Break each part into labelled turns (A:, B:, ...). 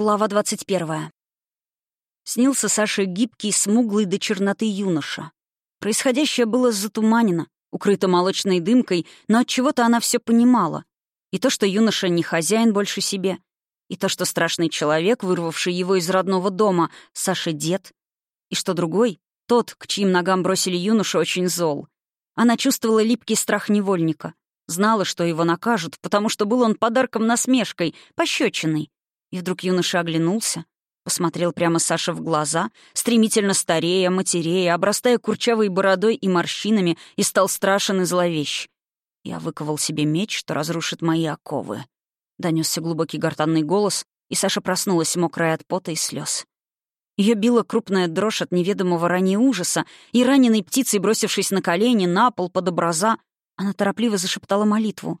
A: Глава 21. Снился Саше гибкий, смуглый до черноты юноша. Происходящее было затуманено, укрыто молочной дымкой, но от чего то она все понимала. И то, что юноша не хозяин больше себе, и то, что страшный человек, вырвавший его из родного дома, Саша дед, и что другой, тот, к чьим ногам бросили юношу, очень зол. Она чувствовала липкий страх невольника, знала, что его накажут, потому что был он подарком-насмешкой, пощечиной, и вдруг юноша оглянулся, посмотрел прямо Саше в глаза, стремительно старея, матерея, обрастая курчавой бородой и морщинами, и стал страшен и зловещ. «Я выковал себе меч, что разрушит мои оковы». Донесся глубокий гортанный голос, и Саша проснулась, мокрая от пота и слез. Ее била крупная дрожь от неведомого ранее ужаса, и раненой птицей, бросившись на колени, на пол, под образа, она торопливо зашептала молитву.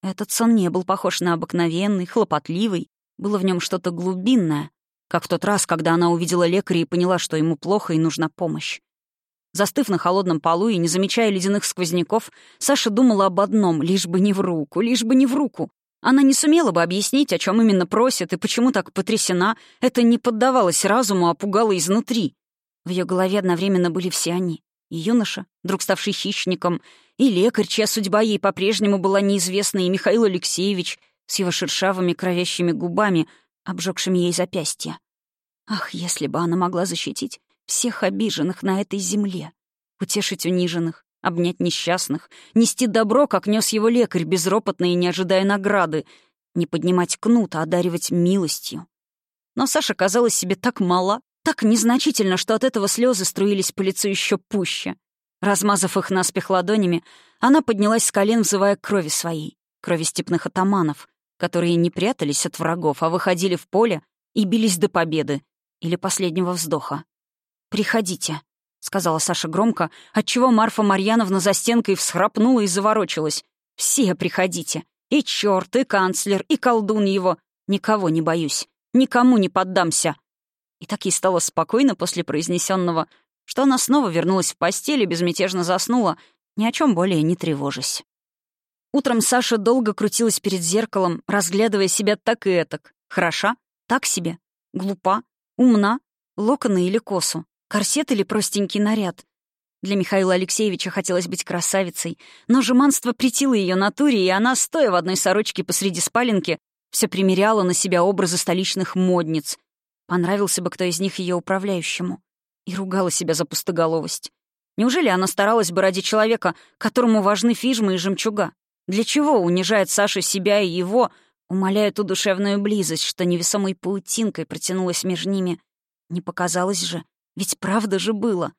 A: Этот сон не был похож на обыкновенный, хлопотливый, было в нем что-то глубинное, как в тот раз, когда она увидела лекаря и поняла, что ему плохо и нужна помощь. Застыв на холодном полу и не замечая ледяных сквозняков, Саша думала об одном — лишь бы не в руку, лишь бы не в руку. Она не сумела бы объяснить, о чем именно просит и почему так потрясена. Это не поддавалось разуму, а пугало изнутри. В ее голове одновременно были все они. И юноша, вдруг ставший хищником, и лекарь, чья судьба ей по-прежнему была неизвестна, и Михаил Алексеевич, с его шершавыми кровящими губами, обжегшими ей запястья. Ах, если бы она могла защитить всех обиженных на этой земле, утешить униженных, обнять несчастных, нести добро, как нес его лекарь, безропотно и не ожидая награды, не поднимать кнут, а одаривать милостью. Но Саша казалась себе так мала, так незначительно, что от этого слезы струились по лицу еще пуще. Размазав их наспех ладонями, она поднялась с колен, взывая крови своей, крови степных атаманов, которые не прятались от врагов, а выходили в поле и бились до победы или последнего вздоха. «Приходите», — сказала Саша громко, отчего Марфа Марьяновна за стенкой всхрапнула и заворочилась. «Все приходите. И черт, и канцлер, и колдун его. Никого не боюсь. Никому не поддамся». И так ей стало спокойно после произнесенного, что она снова вернулась в постель и безмятежно заснула, ни о чем более не тревожась. Утром Саша долго крутилась перед зеркалом, разглядывая себя так и этак. Хороша? Так себе? Глупа? Умна? Локоны или косу? Корсет или простенький наряд? Для Михаила Алексеевича хотелось быть красавицей, но жеманство притило ее натуре, и она, стоя в одной сорочке посреди спаленки, все примеряла на себя образы столичных модниц. Понравился бы кто из них ее управляющему. И ругала себя за пустоголовость. Неужели она старалась бы ради человека, которому важны фижмы и жемчуга? Для чего унижает Саша себя и его, умоляя ту душевную близость, что невесомой паутинкой протянулась между ними? Не показалось же, ведь правда же было.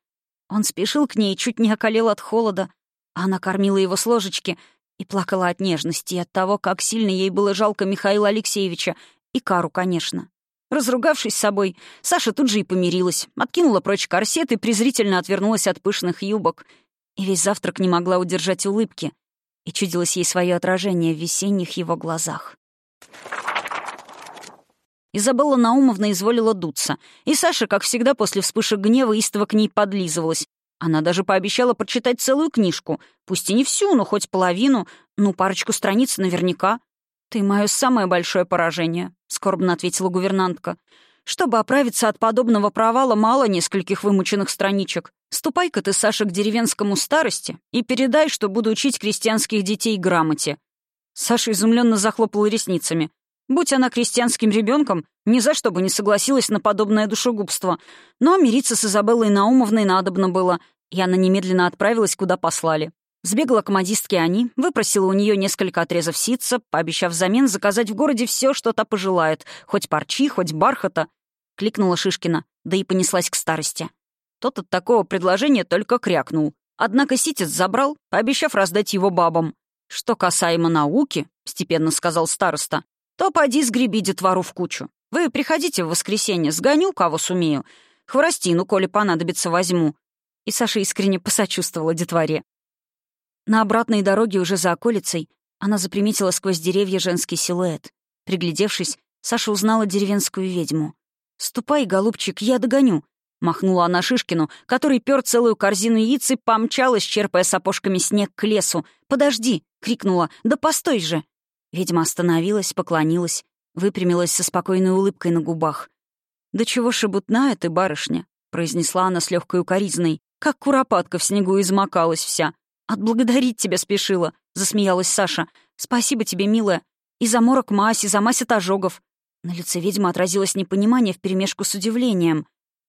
A: Он спешил к ней, чуть не околел от холода, а она кормила его с ложечки и плакала от нежности и от того, как сильно ей было жалко Михаила Алексеевича и Кару, конечно. Разругавшись с собой, Саша тут же и помирилась, откинула прочь корсет и презрительно отвернулась от пышных юбок. И весь завтрак не могла удержать улыбки, и чудилось ей свое отражение в весенних его глазах. Изабелла Наумовна изволила дуться, и Саша, как всегда, после вспышек гнева истово к ней подлизывалась. Она даже пообещала прочитать целую книжку, пусть и не всю, но хоть половину, ну, парочку страниц наверняка. «Ты мое самое большое поражение», — скорбно ответила гувернантка. Чтобы оправиться от подобного провала, мало нескольких вымученных страничек. Ступай-ка ты, Саша, к деревенскому старости и передай, что буду учить крестьянских детей грамоте». Саша изумленно захлопала ресницами. Будь она крестьянским ребенком, ни за что бы не согласилась на подобное душегубство. Но мириться с Изабеллой Наумовной надобно было, и она немедленно отправилась, куда послали. Сбегала к модистке Ани, выпросила у нее несколько отрезов ситца, пообещав взамен заказать в городе все, что та пожелает, хоть парчи, хоть бархата. Кликнула Шишкина, да и понеслась к старости. Тот от такого предложения только крякнул. Однако ситец забрал, пообещав раздать его бабам. «Что касаемо науки», — степенно сказал староста, «то поди сгреби детвору в кучу. Вы приходите в воскресенье, сгоню, кого сумею. Хворостину, коли понадобится, возьму». И Саша искренне посочувствовала детворе. На обратной дороге уже за околицей она заприметила сквозь деревья женский силуэт. Приглядевшись, Саша узнала деревенскую ведьму. «Ступай, голубчик, я догоню», — махнула она Шишкину, который пёр целую корзину яиц и помчалась, черпая сапожками снег к лесу. «Подожди!» — крикнула. «Да постой же!» Ведьма остановилась, поклонилась выпрямилась со спокойной улыбкой на губах. «Да чего шебутная ты, барышня?» — произнесла она с легкой укоризной. «Как куропатка в снегу измокалась вся. Отблагодарить тебя спешила», — засмеялась Саша. «Спасибо тебе, милая. И за морок мазь, и за мазь от ожогов». На лице ведьмы отразилось непонимание вперемешку с удивлением.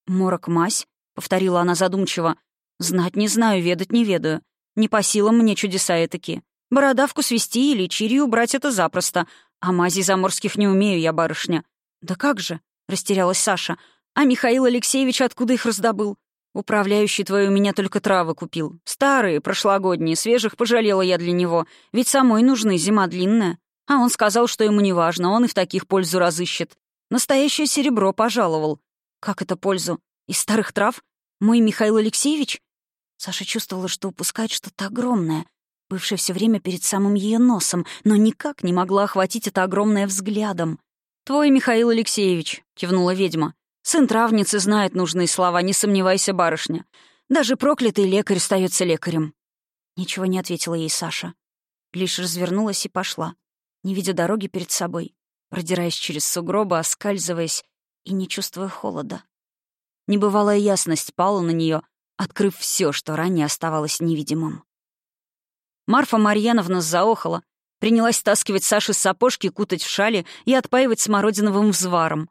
A: «Морок мазь?» — повторила она задумчиво. «Знать не знаю, ведать не ведаю. Не по силам мне чудеса этаки. Бородавку свести или чирию убрать — это запросто. А мази заморских не умею я, барышня». «Да как же?» — растерялась Саша. «А Михаил Алексеевич откуда их раздобыл? Управляющий твой у меня только травы купил. Старые, прошлогодние, свежих пожалела я для него. Ведь самой нужны, зима длинная. А он сказал, что ему не важно, он и в таких пользу разыщет. Настоящее серебро пожаловал. Как это пользу? Из старых трав? Мой Михаил Алексеевич? Саша чувствовала, что упускает что-то огромное, бывшее все время перед самым ее носом, но никак не могла охватить это огромное взглядом. «Твой Михаил Алексеевич», — кивнула ведьма. «Сын травницы знает нужные слова, не сомневайся, барышня. Даже проклятый лекарь остается лекарем». Ничего не ответила ей Саша. Лишь развернулась и пошла, не видя дороги перед собой, продираясь через сугробы, оскальзываясь и не чувствуя холода. Небывалая ясность пала на нее, открыв все, что ранее оставалось невидимым. Марфа Марьяновна заохала, принялась стаскивать Саши с сапожки, кутать в шали и отпаивать смородиновым взваром.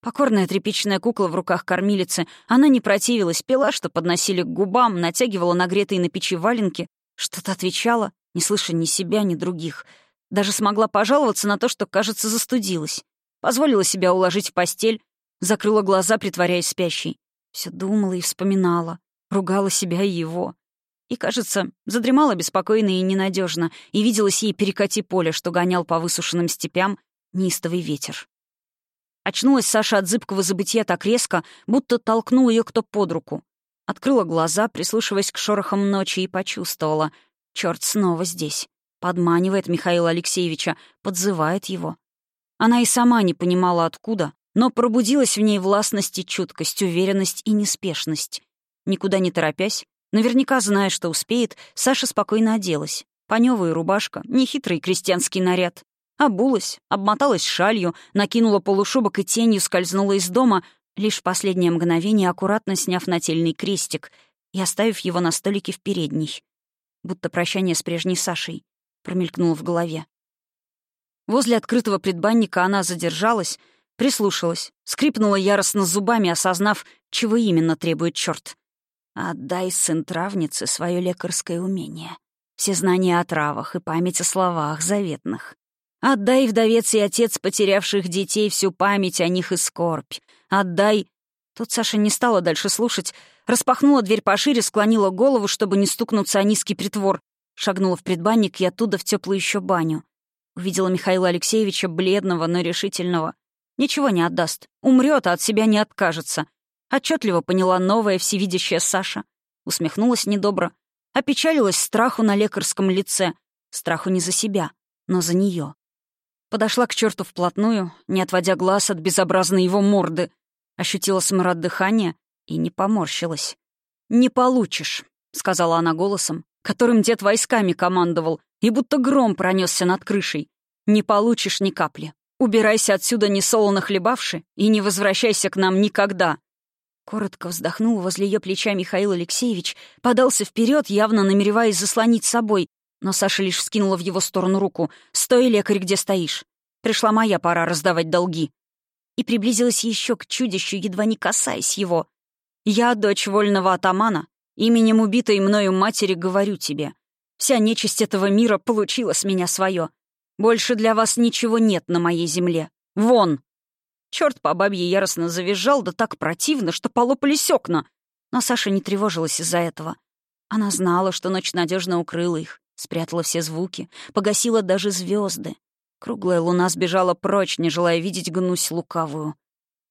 A: Покорная тряпичная кукла в руках кормилицы, она не противилась, пила, что подносили к губам, натягивала нагретые на печи валенки, что-то отвечала, не слыша ни себя, ни других. Даже смогла пожаловаться на то, что, кажется, застудилась. Позволила себя уложить в постель, закрыла глаза, притворяясь спящей. Все думала и вспоминала ругала себя и его. И, кажется, задремала беспокойно и ненадежно, и виделось ей перекати поле, что гонял по высушенным степям неистовый ветер. Очнулась Саша от зыбкого забытия так резко, будто толкнул ее кто под руку. Открыла глаза, прислушиваясь к шорохам ночи, и почувствовала. Черт снова здесь. Подманивает Михаила Алексеевича, подзывает его. Она и сама не понимала, откуда, но пробудилась в ней властность и чуткость, уверенность и неспешность. Никуда не торопясь, наверняка зная, что успеет, Саша спокойно оделась. Панёвая рубашка, нехитрый крестьянский наряд. Обулась, обмоталась шалью, накинула полушубок и тенью скользнула из дома, лишь в последнее мгновение аккуратно сняв нательный крестик и оставив его на столике в передней. Будто прощание с прежней Сашей промелькнуло в голове. Возле открытого предбанника она задержалась, прислушалась, скрипнула яростно зубами, осознав, чего именно требует черт. Отдай, сын травницы, свое лекарское умение. Все знания о травах и память о словах заветных. Отдай, вдовец и отец потерявших детей, всю память о них и скорбь. Отдай... Тут Саша не стала дальше слушать, распахнула дверь пошире, склонила голову, чтобы не стукнуться о низкий притвор, шагнула в предбанник и оттуда в теплую еще баню. Увидела Михаила Алексеевича, бледного, но решительного. Ничего не отдаст. Умрет, а от себя не откажется. Отчетливо поняла новая всевидящая Саша. Усмехнулась недобро. Опечалилась страху на лекарском лице. Страху не за себя, но за нее. Подошла к черту вплотную, не отводя глаз от безобразной его морды. Ощутила смрад дыхания и не поморщилась. «Не получишь», — сказала она голосом, которым дед войсками командовал, и будто гром пронесся над крышей. «Не получишь ни капли. Убирайся отсюда несолоно хлебавши и не возвращайся к нам никогда». Коротко вздохнул возле ее плеча Михаил Алексеевич, подался вперед, явно намереваясь заслонить собой, но Саша лишь скинула в его сторону руку. «Стой, лекарь, где стоишь? Пришла моя пора раздавать долги». И приблизилась еще к чудищу, едва не касаясь его. «Я, дочь вольного атамана, именем убитой мною матери говорю тебе. Вся нечисть этого мира получила с меня свое. Больше для вас ничего нет на моей земле. Вон!» Черт по бабье яростно завизжал, да так противно, что полопались окна. Но Саша не тревожилась из-за этого. Она знала, что ночь надежно укрыла их, спрятала все звуки, погасила даже звезды. Круглая луна сбежала прочь, не желая видеть гнусь лукавую.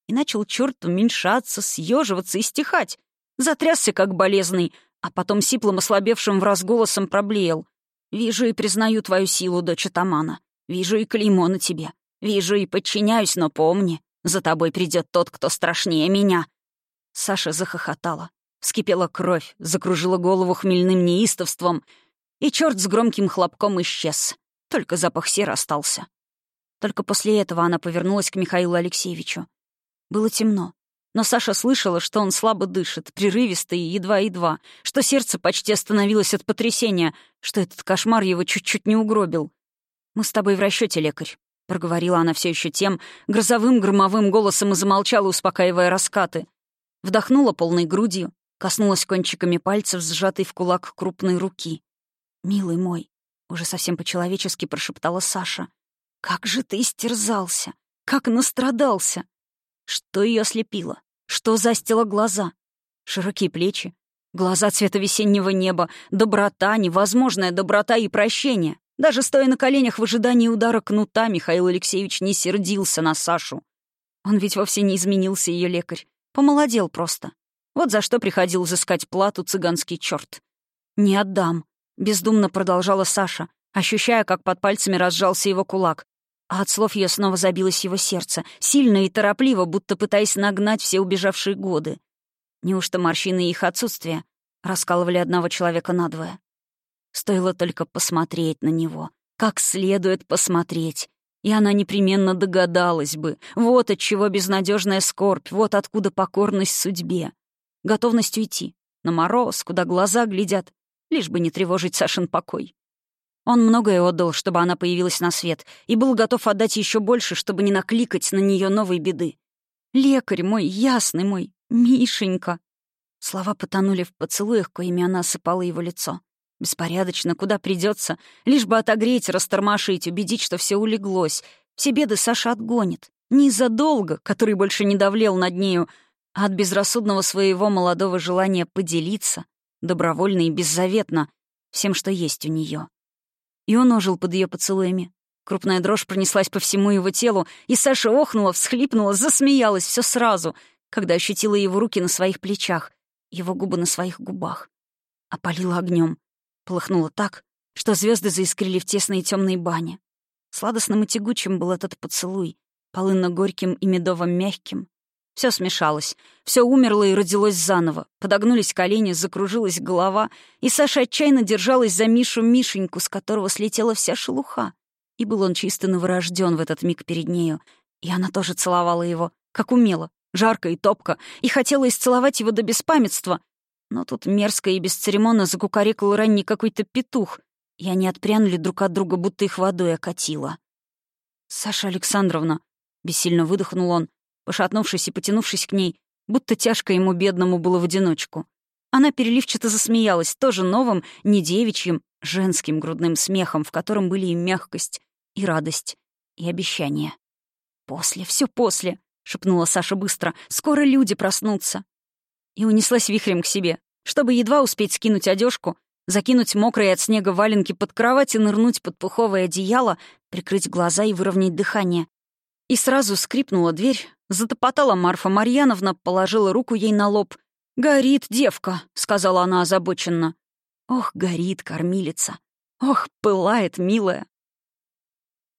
A: И начал черт уменьшаться, съеживаться и стихать. Затрясся, как болезный, а потом сиплым ослабевшим в раз голосом проблеял. «Вижу и признаю твою силу, дочь атамана. Вижу и клеймо на тебе. Вижу и подчиняюсь, но помни, за тобой придет тот, кто страшнее меня». Саша захохотала. Вскипела кровь, закружила голову хмельным неистовством, и черт с громким хлопком исчез. Только запах серы остался. Только после этого она повернулась к Михаилу Алексеевичу. Было темно. Но Саша слышала, что он слабо дышит, прерывисто и едва-едва, что сердце почти остановилось от потрясения, что этот кошмар его чуть-чуть не угробил. «Мы с тобой в расчете, лекарь», — проговорила она все еще тем, грозовым громовым голосом и замолчала, успокаивая раскаты. Вдохнула полной грудью, коснулась кончиками пальцев, сжатой в кулак крупной руки. «Милый мой», — уже совсем по-человечески прошептала Саша, — «как же ты истерзался! Как настрадался!» Что ее ослепило? Что застило глаза? Широкие плечи, глаза цвета весеннего неба, доброта, невозможная доброта и прощение. Даже стоя на коленях в ожидании удара кнута, Михаил Алексеевич не сердился на Сашу. Он ведь вовсе не изменился, ее лекарь. Помолодел просто. Вот за что приходил изыскать плату цыганский черт. «Не отдам», — бездумно продолжала Саша, ощущая, как под пальцами разжался его кулак. А от слов ее снова забилось его сердце, сильно и торопливо, будто пытаясь нагнать все убежавшие годы. Неужто морщины и их отсутствие раскалывали одного человека надвое? Стоило только посмотреть на него, как следует посмотреть, и она непременно догадалась бы. Вот от чего безнадежная скорбь, вот откуда покорность судьбе. Готовность уйти, на мороз, куда глаза глядят, лишь бы не тревожить Сашин покой. Он многое отдал, чтобы она появилась на свет, и был готов отдать еще больше, чтобы не накликать на нее новой беды. «Лекарь мой, ясный мой, Мишенька!» Слова потонули в поцелуях, коими она осыпала его лицо. Беспорядочно, куда придется, лишь бы отогреть, растормошить, убедить, что все улеглось. Все беды Саша отгонит. Не из-за долга, который больше не давлел над нею, а от безрассудного своего молодого желания поделиться, добровольно и беззаветно, всем, что есть у нее. И он ожил под ее поцелуями. Крупная дрожь пронеслась по всему его телу, и Саша охнула, всхлипнула, засмеялась все сразу, когда ощутила его руки на своих плечах, его губы на своих губах. Опалила огнем, полыхнула так, что звезды заискрили в тесной темной бане. Сладостным и тягучим был этот поцелуй, полынно-горьким и медово-мягким. Все смешалось. Все умерло и родилось заново. Подогнулись колени, закружилась голова, и Саша отчаянно держалась за Мишу Мишеньку, с которого слетела вся шелуха. И был он чисто новорожден в этот миг перед нею. И она тоже целовала его, как умела, жарко и топко, и хотела исцеловать его до беспамятства. Но тут мерзко и бесцеремонно закукарекал ранний какой-то петух, и они отпрянули друг от друга, будто их водой окатило. «Саша Александровна», — бессильно выдохнул он, пошатнувшись и потянувшись к ней, будто тяжко ему бедному было в одиночку. Она переливчато засмеялась, тоже новым, не девичьим, женским грудным смехом, в котором были и мягкость, и радость, и обещание. «После, все после», — шепнула Саша быстро, — «скоро люди проснутся». И унеслась вихрем к себе, чтобы едва успеть скинуть одежку, закинуть мокрые от снега валенки под кровать и нырнуть под пуховое одеяло, прикрыть глаза и выровнять дыхание. И сразу скрипнула дверь, Затопотала Марфа Марьяновна, положила руку ей на лоб. «Горит девка», — сказала она озабоченно. «Ох, горит кормилица! Ох, пылает, милая!